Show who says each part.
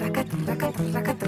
Speaker 1: Raka, raka, raka,